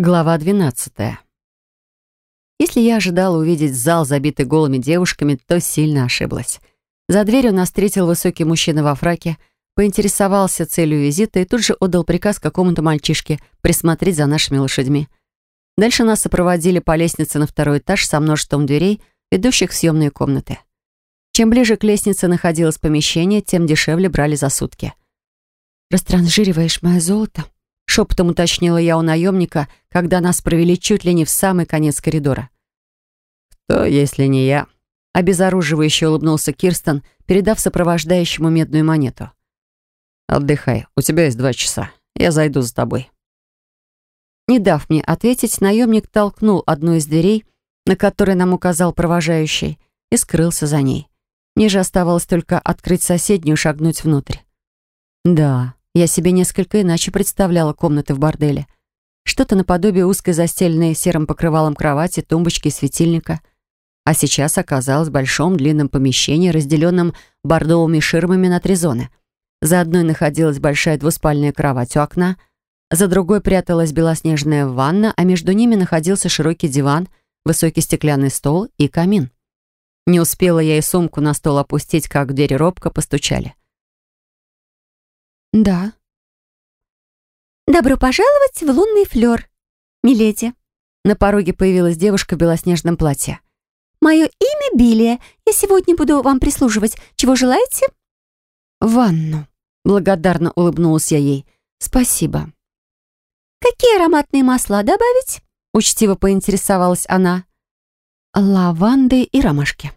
Глава 12. Если я ожидала увидеть зал, забитый голыми девушками, то сильно ошиблась. За дверью нас встретил высокий мужчина во фраке, поинтересовался целью визита и тут же отдал приказ какому-то мальчишке присмотреть за нашими лошадьми. Дальше нас сопроводили по лестнице на второй этаж со множеством дверей, ведущих в съемные комнаты. Чем ближе к лестнице находилось помещение, тем дешевле брали за сутки. «Растранжириваешь мое золото?» Шепотом уточнила я у наемника, когда нас провели чуть ли не в самый конец коридора. «Кто, если не я?» Обезоруживающе улыбнулся Кирстен, передав сопровождающему медную монету. «Отдыхай, у тебя есть два часа. Я зайду за тобой». Не дав мне ответить, наемник толкнул одну из дверей, на которой нам указал провожающий, и скрылся за ней. Мне же оставалось только открыть соседнюю и шагнуть внутрь. Да, я себе несколько иначе представляла комнаты в борделе. Что-то наподобие узкой застеленной серым покрывалом кровати, тумбочки и светильника. А сейчас оказалось в большом длинном помещении, разделенном бордовыми ширмами на три зоны. За одной находилась большая двуспальная кровать у окна, за другой пряталась белоснежная ванна, а между ними находился широкий диван, высокий стеклянный стол и камин. Не успела я и сумку на стол опустить, как в двери робко постучали. «Да». «Добро пожаловать в лунный флёр, миледи». На пороге появилась девушка в белоснежном платье. «Мое имя Билия. Я сегодня буду вам прислуживать. Чего желаете?» «Ванну». Благодарно улыбнулась я ей. «Спасибо». «Какие ароматные масла добавить?» Учтиво поинтересовалась она. «Лаванды и ромашки».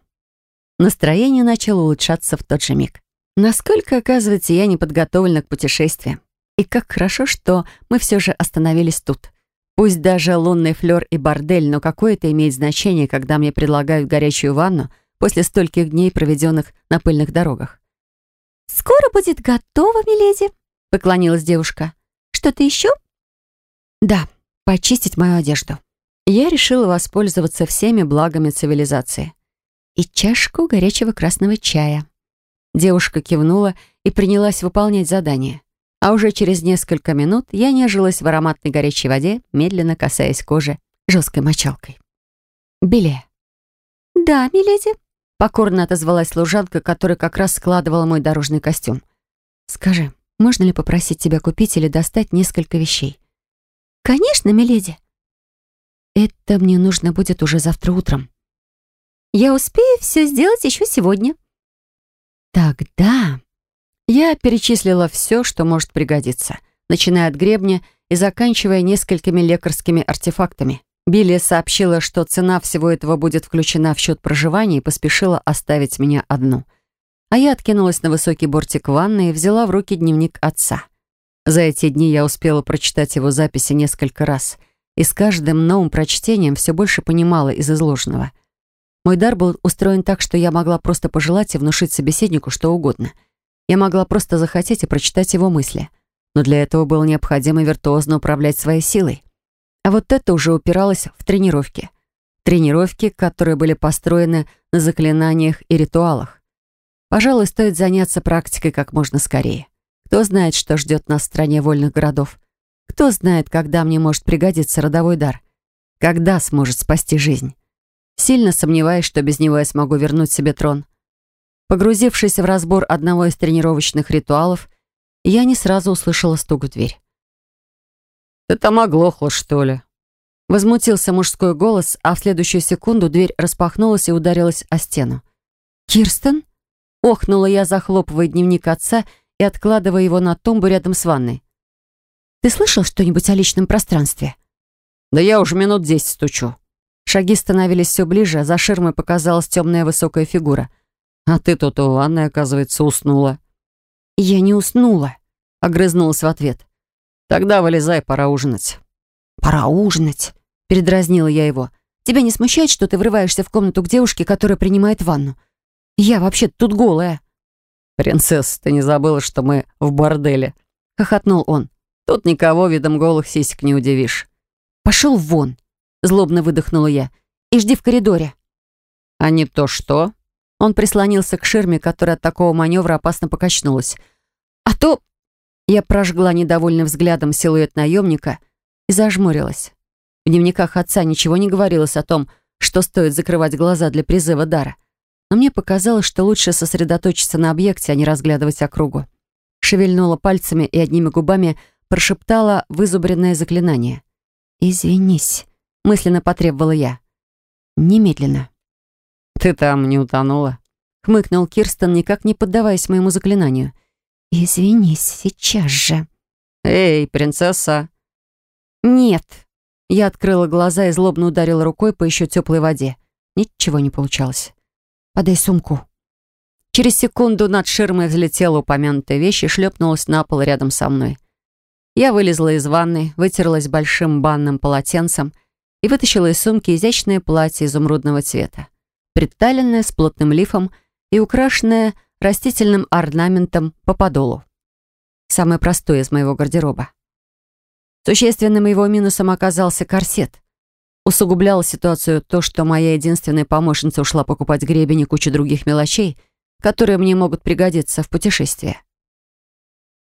Настроение начало улучшаться в тот же миг. Насколько, оказывается, я не подготовлена к путешествиям. И как хорошо, что мы все же остановились тут. Пусть даже лунный флёр и бордель, но какое это имеет значение, когда мне предлагают горячую ванну после стольких дней, проведенных на пыльных дорогах. «Скоро будет готово, миледи», — поклонилась девушка. «Что-то еще?» «Да, почистить мою одежду». Я решила воспользоваться всеми благами цивилизации. И чашку горячего красного чая. Девушка кивнула и принялась выполнять задание. А уже через несколько минут я нежилась в ароматной горячей воде, медленно касаясь кожи жесткой мочалкой. «Биле». «Да, миледи», — покорно отозвалась служанка, которая как раз складывала мой дорожный костюм. «Скажи, можно ли попросить тебя купить или достать несколько вещей?» «Конечно, миледи». «Это мне нужно будет уже завтра утром». «Я успею все сделать еще сегодня», Тогда я перечислила все, что может пригодиться, начиная от гребня и заканчивая несколькими лекарскими артефактами. Билли сообщила, что цена всего этого будет включена в счет проживания и поспешила оставить меня одну. А я откинулась на высокий бортик ванны и взяла в руки дневник отца. За эти дни я успела прочитать его записи несколько раз, и с каждым новым прочтением все больше понимала из изложенного — мой дар был устроен так, что я могла просто пожелать и внушить собеседнику что угодно. Я могла просто захотеть и прочитать его мысли. Но для этого было необходимо виртуозно управлять своей силой. А вот это уже упиралось в тренировки. Тренировки, которые были построены на заклинаниях и ритуалах. Пожалуй, стоит заняться практикой как можно скорее. Кто знает, что ждет нас в стране вольных городов? Кто знает, когда мне может пригодиться родовой дар? Когда сможет спасти жизнь? Сильно сомневаюсь, что без него я смогу вернуть себе трон. Погрузившись в разбор одного из тренировочных ритуалов, я не сразу услышала стук в дверь. «Ты там оглохла, что ли?» Возмутился мужской голос, а в следующую секунду дверь распахнулась и ударилась о стену. «Кирстен?» Охнула я, захлопывая дневник отца и откладывая его на тумбу рядом с ванной. «Ты слышал что-нибудь о личном пространстве?» «Да я уже минут десять стучу», Шаги становились все ближе, а за ширмой показалась темная высокая фигура. «А ты тут у ванной, оказывается, уснула». «Я не уснула», — огрызнулась в ответ. «Тогда вылезай, пора ужинать». «Пора ужинать», — передразнила я его. «Тебя не смущает, что ты врываешься в комнату к девушке, которая принимает ванну? Я вообще тут голая». «Принцесса, ты не забыла, что мы в борделе?» — хохотнул он. «Тут никого видом голых сисек не удивишь». «Пошел вон!» Злобно выдохнула я. «И жди в коридоре». «А не то что?» Он прислонился к ширме, которая от такого маневра опасно покачнулась. «А то...» Я прожгла недовольным взглядом силуэт наемника и зажмурилась. В дневниках отца ничего не говорилось о том, что стоит закрывать глаза для призыва дара. Но мне показалось, что лучше сосредоточиться на объекте, а не разглядывать округу. Шевельнула пальцами и одними губами прошептала вызубренное заклинание. «Извинись», — мысленно потребовала я. «Немедленно». «Ты там не утонула?» — хмыкнул Кирстен, никак не поддаваясь моему заклинанию. «Извинись сейчас же». «Эй, принцесса!» «Нет». Я открыла глаза и злобно ударила рукой по еще теплой воде. Ничего не получалось. «Подай сумку». Через секунду над ширмой взлетела упомянутая вещь и шлепнулась на пол рядом со мной. Я вылезла из ванны, вытерлась большим банным полотенцем и вытащила из сумки изящное платье изумрудного цвета, приталенное с плотным лифом и украшенное растительным орнаментом по подолу. Самое простое из моего гардероба. Существенным его минусом оказался корсет. Усугубляло ситуацию то, что моя единственная помощница ушла покупать гребень и кучу других мелочей, которые мне могут пригодиться в путешествии.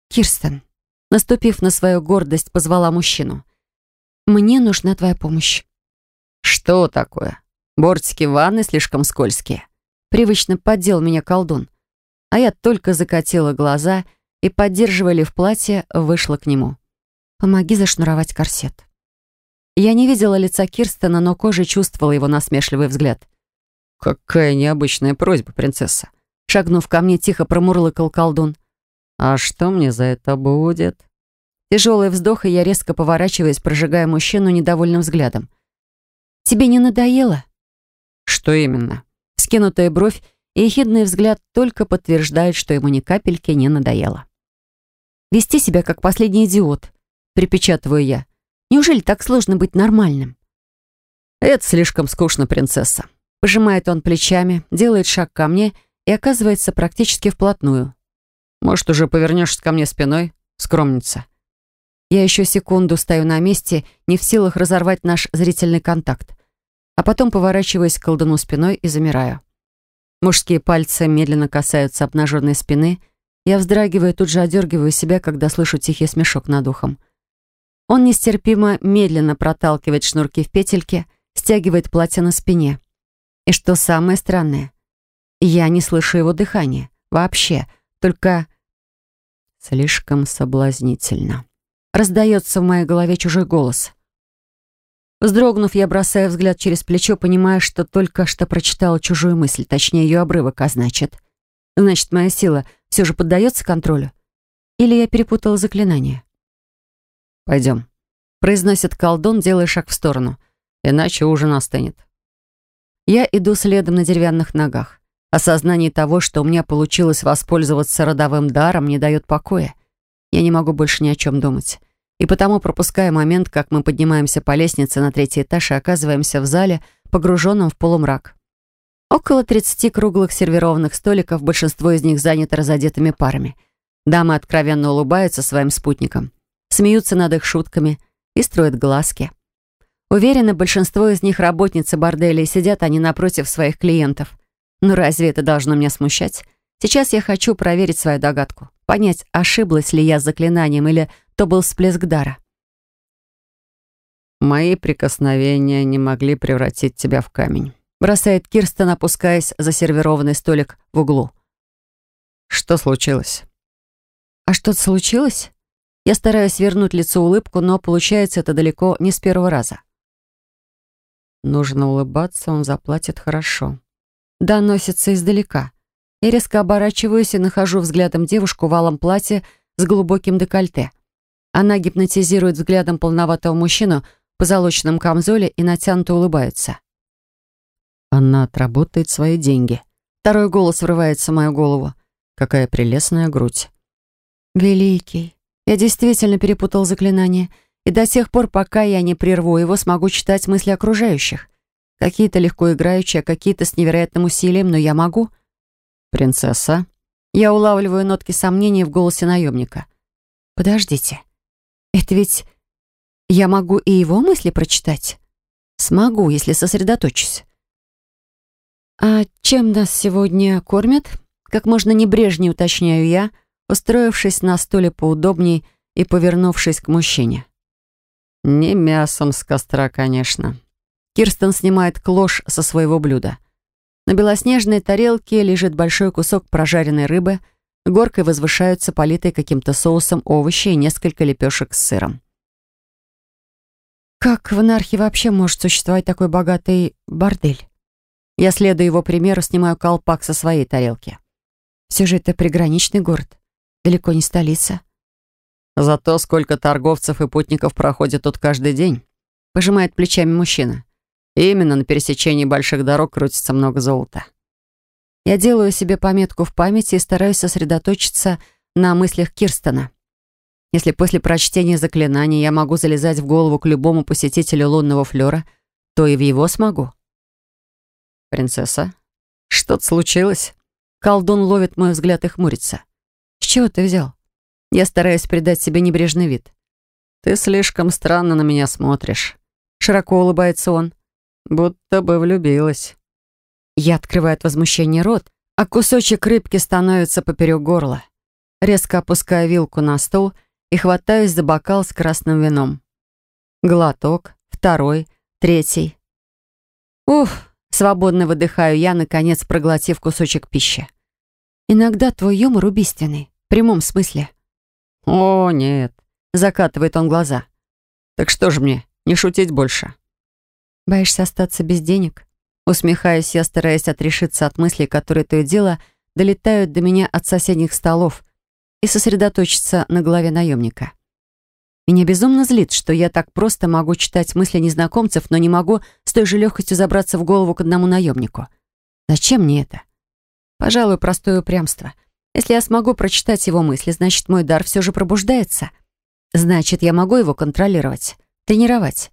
«Кирстен», наступив на свою гордость, позвала мужчину. «Мне нужна твоя помощь». «Что такое? Бортики ванны слишком скользкие». Привычно поддел меня колдун. А я только закатила глаза и, поддерживая в платье, вышла к нему. «Помоги зашнуровать корсет». Я не видела лица Кирстена, но кожей чувствовала его насмешливый взгляд. «Какая необычная просьба, принцесса!» Шагнув ко мне, тихо промурлыкал колдун. «А что мне за это будет?» Тяжелый вздох, и я резко поворачиваясь, прожигая мужчину недовольным взглядом. «Тебе не надоело?» «Что именно?» Скинутая бровь и ехидный взгляд только подтверждают, что ему ни капельки не надоело. «Вести себя как последний идиот», — припечатываю я. «Неужели так сложно быть нормальным?» «Это слишком скучно, принцесса». Пожимает он плечами, делает шаг ко мне и оказывается практически вплотную. «Может, уже повернешься ко мне спиной, скромница?» Я еще секунду стою на месте, не в силах разорвать наш зрительный контакт, а потом поворачиваюсь к колдуну спиной и замираю. Мужские пальцы медленно касаются обнаженной спины. Я вздрагиваю и тут же одергиваю себя, когда слышу тихий смешок над ухом. Он нестерпимо медленно проталкивает шнурки в петельки, стягивает платье на спине. И что самое странное, я не слышу его дыхания. Вообще. Только слишком соблазнительно. Раздается в моей голове чужой голос. Вздрогнув, я бросаю взгляд через плечо, понимая, что только что прочитала чужую мысль, точнее, ее обрывок, а значит... Значит, моя сила все же поддается контролю? Или я перепутала заклинание? «Пойдем», — произносит колдун, делая шаг в сторону. «Иначе ужин остынет». Я иду следом на деревянных ногах. Осознание того, что у меня получилось воспользоваться родовым даром, не дает покоя. Я не могу больше ни о чем думать. И потому пропускаю момент, как мы поднимаемся по лестнице на третий этаж и оказываемся в зале, погруженном в полумрак. Около 30 круглых сервированных столиков, большинство из них заняты разодетыми парами. Дамы откровенно улыбаются своим спутникам, смеются над их шутками и строят глазки. Уверена, большинство из них работницы борделя, и сидят они напротив своих клиентов. Но разве это должно меня смущать? Сейчас я хочу проверить свою догадку, понять, ошиблась ли я с заклинанием или то был всплеск дара. «Мои прикосновения не могли превратить тебя в камень», бросает Кирстен, опускаясь за сервированный столик в углу. «Что случилось?» «А что-то случилось?» Я стараюсь вернуть лицо улыбку, но получается это далеко не с первого раза. Нужно улыбаться, он заплатит хорошо. Доносится издалека. Я резко оборачиваюсь и нахожу взглядом девушку в алом платье с глубоким декольте. Она гипнотизирует взглядом полноватого мужчину в позолоченном камзоле и натянуто улыбается. Она отработает свои деньги. Второй голос врывается в мою голову. Какая прелестная грудь. Великий. Я действительно перепутал заклинание. И до тех пор, пока я не прерву его, смогу читать мысли окружающих. Какие-то легко играющие, а какие-то с невероятным усилием, но я могу. «Принцесса?» Я улавливаю нотки сомнений в голосе наемника. «Подождите. Это ведь... Я могу и его мысли прочитать? Смогу, если сосредоточусь». «А чем нас сегодня кормят?» Как можно небрежнее уточняю я, устроившись на стуле поудобней и повернувшись к мужчине. Не мясом с костра, конечно. Кирстен снимает клош со своего блюда. На белоснежной тарелке лежит большой кусок прожаренной рыбы, горкой возвышаются политые каким-то соусом овощи и несколько лепешек с сыром. Как в анархии вообще может существовать такой богатый бордель? Я следую его примеру, снимаю колпак со своей тарелки. Все же это приграничный город, далеко не столица. Зато сколько торговцев и путников проходит тут каждый день, пожимает плечами мужчина. И именно на пересечении больших дорог крутится много золота. Я делаю себе пометку в памяти и стараюсь сосредоточиться на мыслях Кирстона. Если после прочтения заклинаний я могу залезать в голову к любому посетителю лунного флера, то и в его смогу. «Принцесса, что-то случилось?» Колдун ловит мой взгляд и хмурится. «С чего ты взял?» Я стараюсь придать себе небрежный вид. «Ты слишком странно на меня смотришь». Широко улыбается он. «Будто бы влюбилась». Я открываю от возмущения рот, а кусочек рыбки становится поперек горла. Резко опускаю вилку на стол — и хватаюсь за бокал с красным вином. Глоток, второй, третий. Уф, свободно выдыхаю я, наконец проглотив кусочек пищи. Иногда твой юмор убийственный, в прямом смысле. О, нет, закатывает он глаза. Так что же мне, не шутить больше? Боишься остаться без денег? Усмехаюсь я, стараясь отрешиться от мыслей, которые то и дело долетают до меня от соседних столов — и сосредоточиться на голове наемника. Меня безумно злит, что я так просто могу читать мысли незнакомцев, но не могу с той же легкостью забраться в голову к одному наемнику. Зачем мне это? Пожалуй, простое упрямство. Если я смогу прочитать его мысли, значит, мой дар все же пробуждается. Значит, я могу его контролировать, тренировать.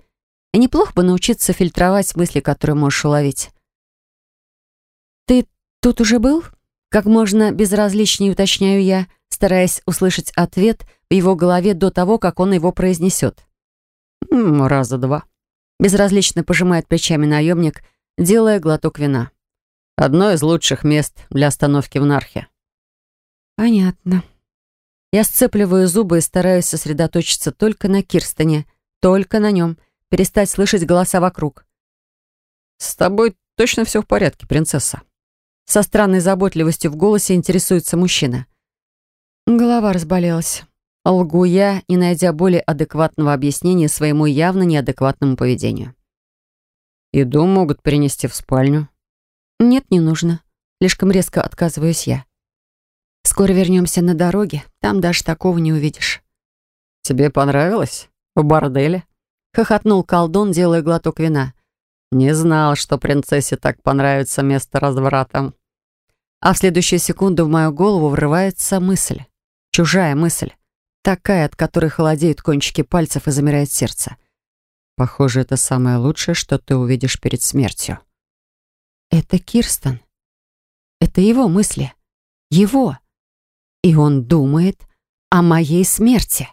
И неплохо бы научиться фильтровать мысли, которые можешь уловить. «Ты тут уже был?» Как можно безразличнее уточняю я, стараясь услышать ответ в его голове до того, как он его произнесет. «Раза два». Безразлично пожимает плечами наемник, делая глоток вина. «Одно из лучших мест для остановки в Нархе». «Понятно». Я сцепливаю зубы и стараюсь сосредоточиться только на Кирстоне, только на нем, перестать слышать голоса вокруг. «С тобой точно все в порядке, принцесса?» Со странной заботливостью в голосе интересуется мужчина. Голова разболелась. Лгу я, не найдя более адекватного объяснения своему явно неадекватному поведению. «Еду могут перенести в спальню». «Нет, не нужно. Слишком резко отказываюсь я. Скоро вернемся на дороге, там даже такого не увидишь». «Тебе понравилось? В борделе?» — хохотнул колдун, делая глоток вина. «Не знал, что принцессе так понравится место разврата». А в следующую секунду в мою голову врывается мысль. Чужая мысль. Такая, от которой холодеют кончики пальцев и замирает сердце. Похоже, это самое лучшее, что ты увидишь перед смертью. Это Кирстен. Это его мысли. Его. И он думает о моей смерти.